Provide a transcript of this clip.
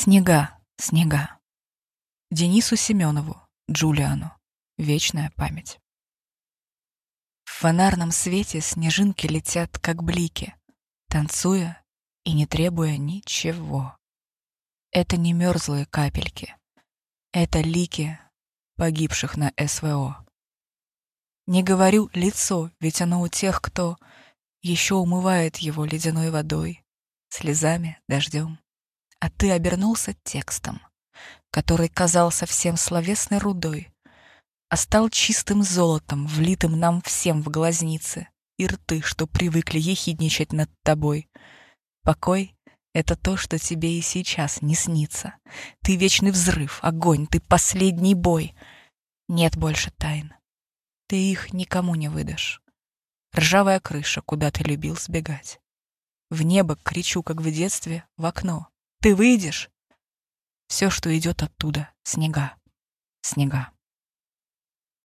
Снега, снега. Денису Семенову, Джулиану. Вечная память. В фонарном свете снежинки летят, как блики, танцуя и не требуя ничего. Это не мерзлые капельки. Это лики погибших на СВО. Не говорю лицо, ведь оно у тех, кто еще умывает его ледяной водой, слезами, дождем. А ты обернулся текстом, который казался всем словесной рудой, а стал чистым золотом, влитым нам всем в глазницы, и рты, что привыкли ехидничать над тобой. Покой — это то, что тебе и сейчас не снится. Ты вечный взрыв, огонь, ты последний бой. Нет больше тайн. Ты их никому не выдашь. Ржавая крыша, куда ты любил сбегать. В небо кричу, как в детстве, в окно. Ты выйдешь? Все, что идет оттуда, снега, снега.